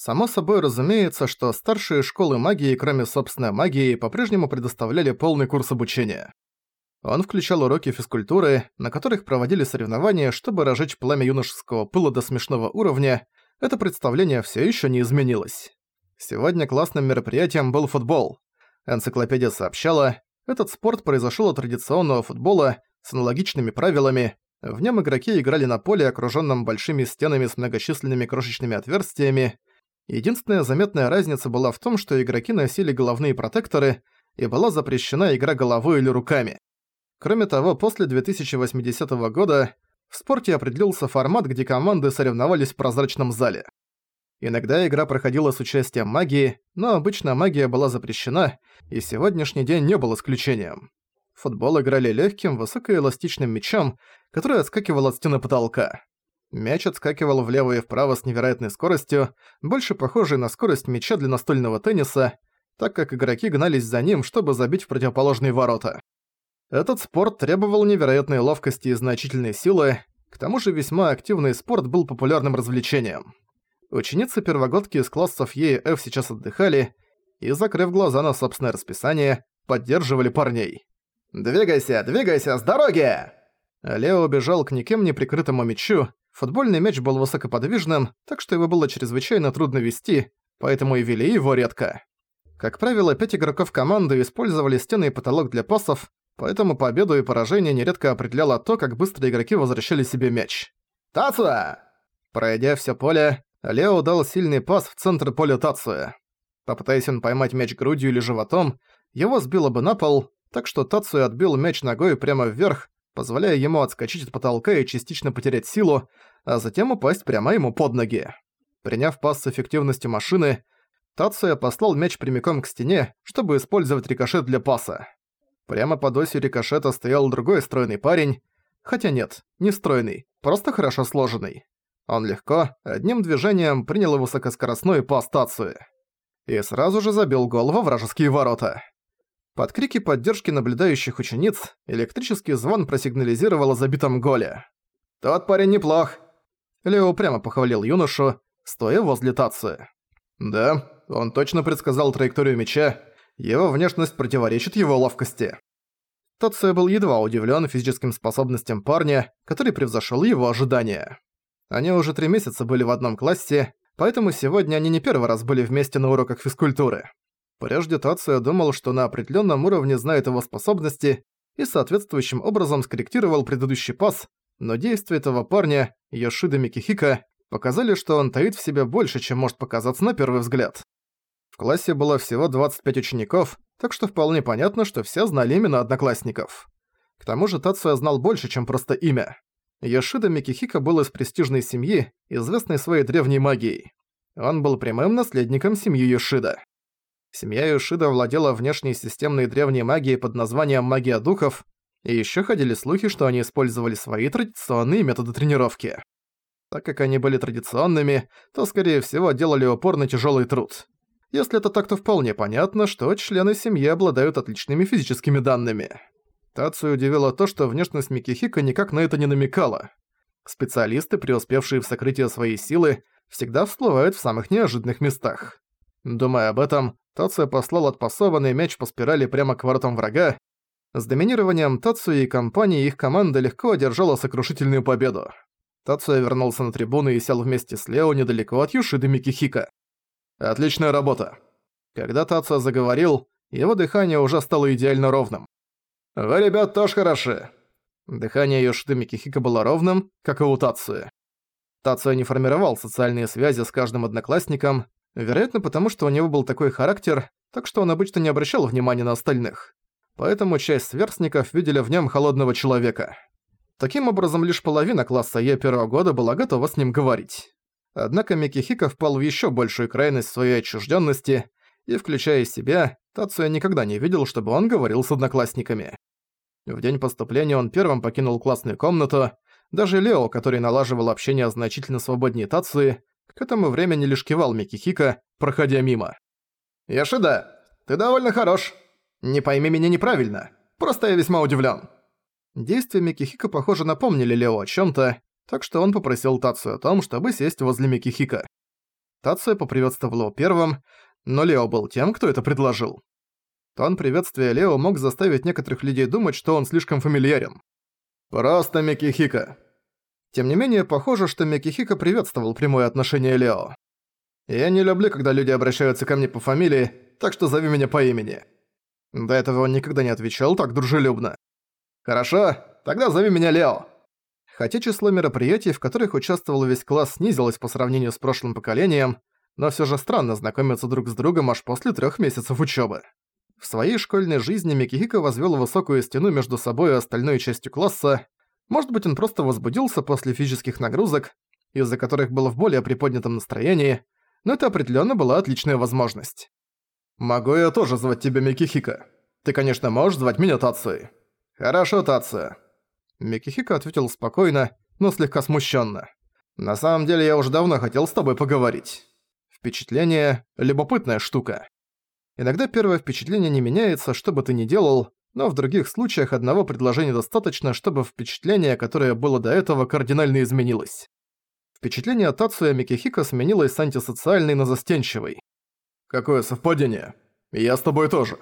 Само собой разумеется, что старшие школы магии, кроме собственной магии, по-прежнему предоставляли полный курс обучения. Он включал уроки физкультуры, на которых проводили соревнования, чтобы разжечь пламя юношеского пыла до смешного уровня. Это представление все еще не изменилось. Сегодня классным мероприятием был футбол. Энциклопедия сообщала, этот спорт произошел от традиционного футбола с аналогичными правилами. В нем игроки играли на поле, окруженном большими стенами с многочисленными крошечными отверстиями. Единственная заметная разница была в том, что игроки носили головные протекторы, и была запрещена игра головой или руками. Кроме того, после 2080 года в спорте определился формат, где команды соревновались в прозрачном зале. Иногда игра проходила с участием магии, но обычно магия была запрещена, и сегодняшний день не был исключением. В футбол играли легким, высокоэластичным мячом, который отскакивал от стены потолка. Мяч отскакивал влево и вправо с невероятной скоростью, больше похожей на скорость мяча для настольного тенниса, так как игроки гнались за ним, чтобы забить в противоположные ворота. Этот спорт требовал невероятной ловкости и значительной силы, к тому же весьма активный спорт был популярным развлечением. Ученицы первогодки из классов Е и F сейчас отдыхали и, закрыв глаза на собственное расписание, поддерживали парней. «Двигайся, двигайся, с дороги!» Лео бежал к никем не прикрытому мячу. Футбольный мяч был высокоподвижным, так что его было чрезвычайно трудно вести, поэтому и вели его редко. Как правило, пять игроков команды использовали стены и потолок для пасов, Поэтому победу и поражение нередко определяло то, как быстро игроки возвращали себе мяч. «Тацуя!» Пройдя все поле, Лео дал сильный пас в центр поля Тацуя. Попытаясь он поймать мяч грудью или животом, его сбило бы на пол, так что Тацуя отбил мяч ногой прямо вверх, позволяя ему отскочить от потолка и частично потерять силу, а затем упасть прямо ему под ноги. Приняв пас с эффективностью машины, Тацуя послал мяч прямиком к стене, чтобы использовать рикошет для паса. Прямо под осью рикошета стоял другой стройный парень. Хотя нет, не стройный, просто хорошо сложенный. Он легко, одним движением принял высокоскоростную по стацию. И сразу же забил гол вражеские ворота. Под крики поддержки наблюдающих учениц электрический звон просигнализировал о забитом голе. «Тот парень неплох!» Лео прямо похвалил юношу, стоя возле Тации. «Да, он точно предсказал траекторию мяча его внешность противоречит его ловкости. Тация был едва удивлен физическим способностям парня, который превзошел его ожидания. Они уже три месяца были в одном классе, поэтому сегодня они не первый раз были вместе на уроках физкультуры. Прежде Тация думал, что на определенном уровне знает его способности и соответствующим образом скорректировал предыдущий пас, но действия этого парня, Йошида Микихика, показали, что он таит в себе больше, чем может показаться на первый взгляд классе было всего 25 учеников, так что вполне понятно, что все знали именно одноклассников. К тому же Тацуя знал больше, чем просто имя. Йошида Микихика был из престижной семьи, известной своей древней магией. Он был прямым наследником семьи Йошида. Семья Йошида владела внешней системной древней магией под названием «Магия духов», и ещё ходили слухи, что они использовали свои традиционные методы тренировки. Так как они были традиционными, то, скорее всего, делали упор на тяжёлый труд. Если это так, то вполне понятно, что члены семьи обладают отличными физическими данными. Тацию удивило то, что внешность Микихика никак на это не намекала. Специалисты, преуспевшие в сокрытии своей силы, всегда всплывают в самых неожиданных местах. Думая об этом, Тацию послал отпасованный мяч по спирали прямо к воротам врага. С доминированием Тацию и компании их команда легко одержала сокрушительную победу. Тацуя вернулся на трибуны и сел вместе с Лео недалеко от Юшиды Микихика. Отличная работа. Когда Таца заговорил, его дыхание уже стало идеально ровным. Вы, ребят, тоже хороши. Дыхание Йошиды Микихика было ровным, как и у Тацуи. Тацуя не формировал социальные связи с каждым одноклассником, вероятно потому, что у него был такой характер, так что он обычно не обращал внимания на остальных. Поэтому часть сверстников видели в нем холодного человека. Таким образом, лишь половина класса Е первого года была готова с ним говорить. Однако Микихика впал в еще большую крайность своей отчужденности, и, включая себя, Тацуя никогда не видел, чтобы он говорил с одноклассниками. В день поступления он первым покинул классную комнату, даже Лео, который налаживал общение значительно свободнее Тацуи, к этому времени лишь кивал Микихика, проходя мимо. «Яшида, ты довольно хорош. Не пойми меня неправильно. Просто я весьма удивлен. Действия Микихика, похоже, напомнили Лео о чем то так что он попросил Тацию о том, чтобы сесть возле Микихика. Тацуя поприветствовал его первым, но Лео был тем, кто это предложил. Тон приветствия Лео мог заставить некоторых людей думать, что он слишком фамильярен. «Просто Микихика». Тем не менее, похоже, что Микихика приветствовал прямое отношение Лео. «Я не люблю, когда люди обращаются ко мне по фамилии, так что зови меня по имени». До этого он никогда не отвечал так дружелюбно. «Хорошо, тогда зови меня Лео». Хотя число мероприятий, в которых участвовал весь класс, снизилось по сравнению с прошлым поколением, но всё же странно знакомиться друг с другом аж после трёх месяцев учёбы. В своей школьной жизни Микихико возвёл высокую стену между собой и остальной частью класса. Может быть, он просто возбудился после физических нагрузок, из-за которых был в более приподнятом настроении, но это определённо была отличная возможность. «Могу я тоже звать тебя Микихико? Ты, конечно, можешь звать меня Тацуей». «Хорошо, Тация». Микихико ответил спокойно, но слегка смущенно. «На самом деле я уже давно хотел с тобой поговорить». Впечатление – любопытная штука. Иногда первое впечатление не меняется, что бы ты ни делал, но в других случаях одного предложения достаточно, чтобы впечатление, которое было до этого, кардинально изменилось. Впечатление Тацуя Микихико сменилось с антисоциальной на застенчивой. «Какое совпадение? Я с тобой тоже».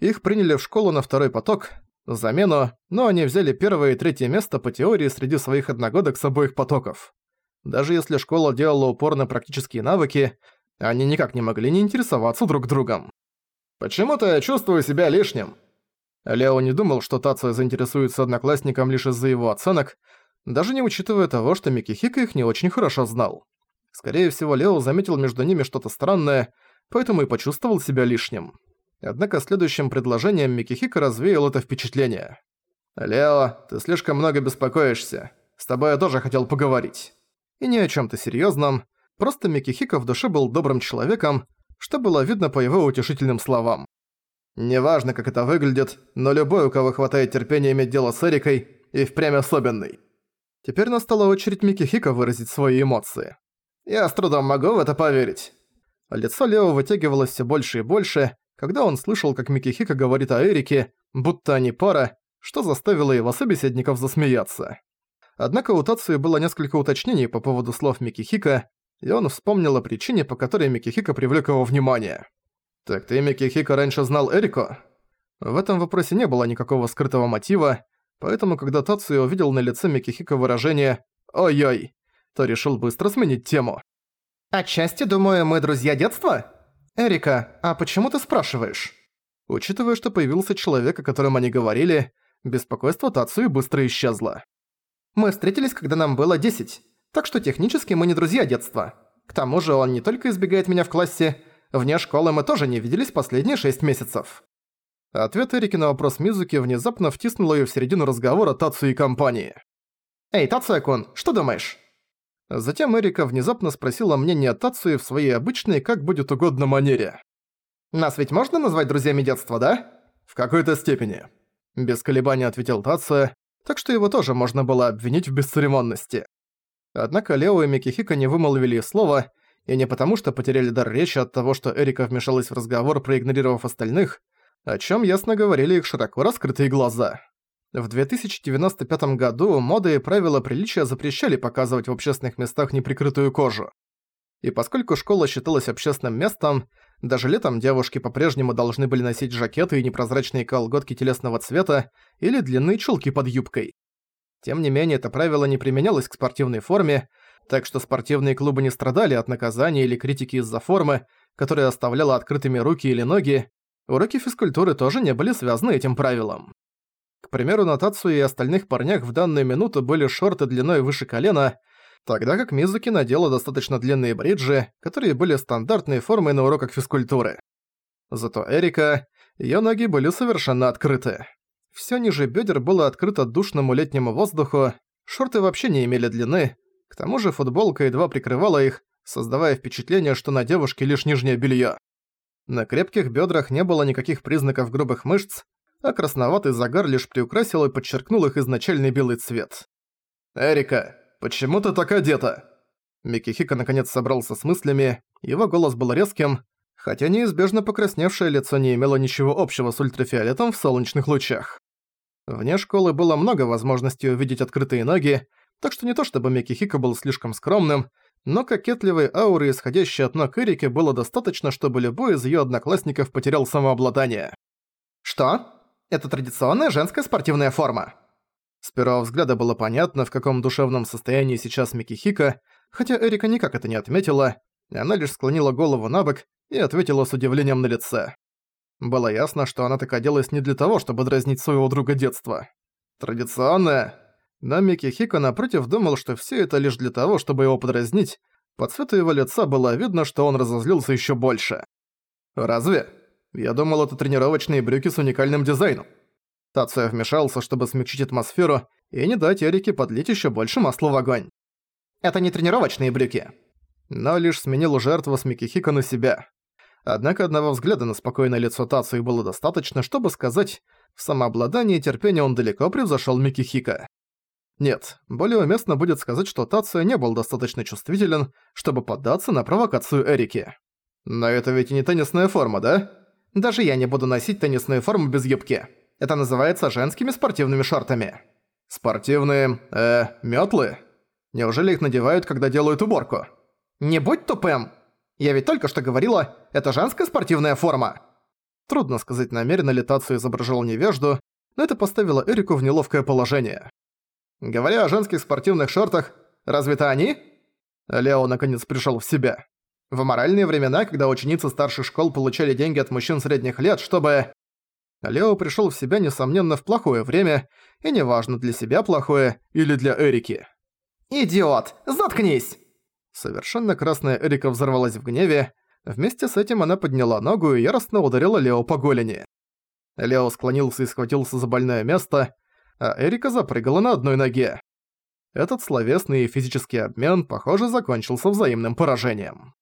Их приняли в школу на второй поток, замену, но они взяли первое и третье место по теории среди своих одногодок с обоих потоков. Даже если школа делала упор на практические навыки, они никак не могли не интересоваться друг другом. «Почему-то я чувствую себя лишним». Лео не думал, что Тацио заинтересуется одноклассником лишь из-за его оценок, даже не учитывая того, что Микихика их не очень хорошо знал. Скорее всего, Лео заметил между ними что-то странное, поэтому и почувствовал себя лишним. Однако следующим предложением Микихика развеял это впечатление. «Лео, ты слишком много беспокоишься. С тобой я тоже хотел поговорить». И не о чем то серьезном, просто Микихика в душе был добрым человеком, что было видно по его утешительным словам. «Неважно, как это выглядит, но любой, у кого хватает терпения иметь дело с Эрикой, и впрямь особенный». Теперь настала очередь Микихика выразить свои эмоции. «Я с трудом могу в это поверить». Лицо Лео вытягивалось все больше и больше, когда он слышал, как Микихика говорит о Эрике, будто они пара, что заставило его собеседников засмеяться. Однако у Тацуи было несколько уточнений по поводу слов Микихика, и он вспомнил о причине, по которой Микихика привлек его внимание. «Так ты, Микихика, раньше знал Эрико?» В этом вопросе не было никакого скрытого мотива, поэтому когда Тацуя увидел на лице Микихика выражение «Ой-ой», то решил быстро сменить тему. «Отчасти, думаю, мы друзья детства?» «Эрика, а почему ты спрашиваешь?» Учитывая, что появился человек, о котором они говорили, беспокойство Тацуи быстро исчезло. «Мы встретились, когда нам было 10, так что технически мы не друзья детства. К тому же он не только избегает меня в классе, вне школы мы тоже не виделись последние 6 месяцев». Ответ Эрики на вопрос Мизуки внезапно втиснул её в середину разговора Тацуи и компании. «Эй, Тацуя-кун, что думаешь?» Затем Эрика внезапно спросила мнение Тацуи в своей обычной, как будет угодно манере. «Нас ведь можно назвать друзьями детства, да?» «В какой-то степени», – без колебаний ответил Тацуя, так что его тоже можно было обвинить в бесцеремонности. Однако Лео и Микихика не вымолвили слова, и не потому, что потеряли дар речи от того, что Эрика вмешалась в разговор, проигнорировав остальных, о чем ясно говорили их широко раскрытые глаза. В 2095 году моды и правила приличия запрещали показывать в общественных местах неприкрытую кожу. И поскольку школа считалась общественным местом, даже летом девушки по-прежнему должны были носить жакеты и непрозрачные колготки телесного цвета или длинные чулки под юбкой. Тем не менее, это правило не применялось к спортивной форме, так что спортивные клубы не страдали от наказания или критики из-за формы, которая оставляла открытыми руки или ноги. Уроки физкультуры тоже не были связаны этим правилом. К примеру, на Тацу и остальных парнях в данную минуту были шорты длиной выше колена, тогда как Мизуки надела достаточно длинные бриджи, которые были стандартной формой на уроках физкультуры. Зато Эрика, её ноги были совершенно открыты. Всё ниже бёдер было открыто душному летнему воздуху, шорты вообще не имели длины, тому же футболка едва прикрывала их, создавая впечатление, что на девушке лишь нижнее белье. На крепких бедрах не было никаких признаков грубых мышц, а красноватый загар лишь приукрасил и подчеркнул их изначальный белый цвет. «Эрика, почему ты так одета?» Микихика наконец собрался с мыслями, его голос был резким, хотя неизбежно покрасневшее лицо не имело ничего общего с ультрафиолетом в солнечных лучах. Вне школы было много возможностей увидеть открытые ноги, так что не то чтобы Микихика был слишком скромным, но кокетливой ауры, исходящей от ног Эрики, было достаточно, чтобы любой из её одноклассников потерял самообладание. «Что? Это традиционная женская спортивная форма?» С первого взгляда было понятно, в каком душевном состоянии сейчас Микихика, хотя Эрика никак это не отметила, и она лишь склонила голову на бок и ответила с удивлением на лице. Было ясно, что она так оделась не для того, чтобы дразнить своего друга детства. Традиционная. Но Микихика напротив думал, что все это лишь для того, чтобы его подразнить. По цвету его лица было видно, что он разозлился еще больше. «Разве? Я думал, это тренировочные брюки с уникальным дизайном». Тация вмешался, чтобы смягчить атмосферу и не дать Эрике подлить еще больше масла в огонь. «Это не тренировочные брюки». Но лишь сменил жертву с Микихика на себя. Однако одного взгляда на спокойное лицо Тацию было достаточно, чтобы сказать, в самообладании и терпении он далеко превзошел Микихика. Нет, более уместно будет сказать, что Тация не был достаточно чувствителен, чтобы поддаться на провокацию Эрики. Но это ведь и не теннисная форма, да? Даже я не буду носить теннисную форму без юбки. Это называется женскими спортивными шортами. Спортивные, э, мётлы? Неужели их надевают, когда делают уборку? Не будь тупым! Я ведь только что говорила, это женская спортивная форма. Трудно сказать, намеренно ли Тацию изображал невежду, но это поставило Эрику в неловкое положение. Говоря о женских спортивных шортах, разве это они? Лео наконец пришел в себя. В моральные времена, когда ученицы старших школ получали деньги от мужчин средних лет, чтобы... Лео пришел в себя, несомненно, в плохое время, и неважно, для себя плохое или для Эрики. «Идиот! Заткнись!» Совершенно красная Эрика взорвалась в гневе. Вместе с этим она подняла ногу и яростно ударила Лео по голени. Лео склонился и схватился за больное место, а Эрика запрыгала на одной ноге. Этот словесный и физический обмен, похоже, закончился взаимным поражением.